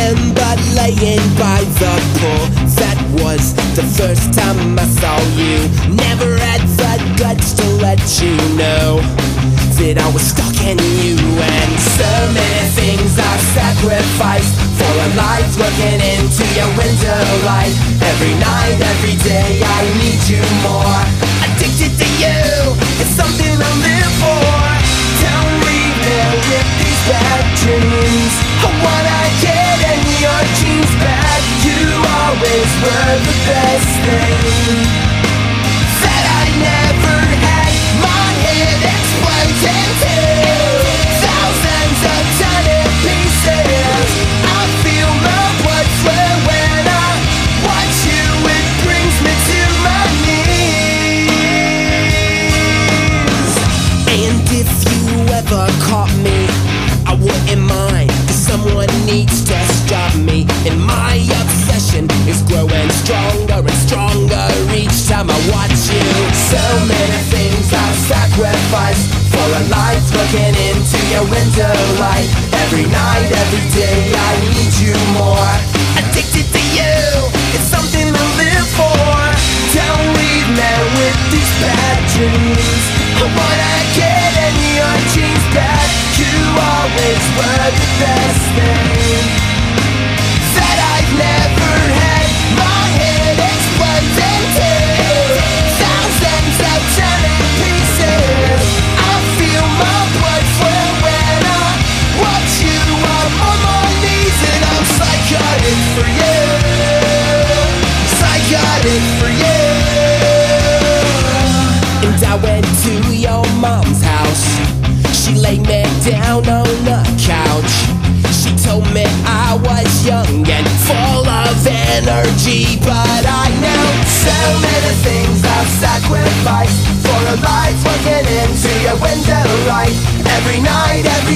spot laying by the pool. That was the first time I saw you. Never had the guts to let you know that I was stuck in you. And so many things I sacrificed for a life looking into your window light. Every night, every day, I need you more. Addicted to needs to stop me. And my obsession is growing stronger looking into your window light. Every night, every day, I need you more. Addicted to you, it's something to live for. Don't leave me with these bad dreams. What I wanna And I went to your mom's house. She laid me down on the couch. She told me I was young and full of energy, but I know so many things I've sacrificed for a life looking into your window light. Every night, every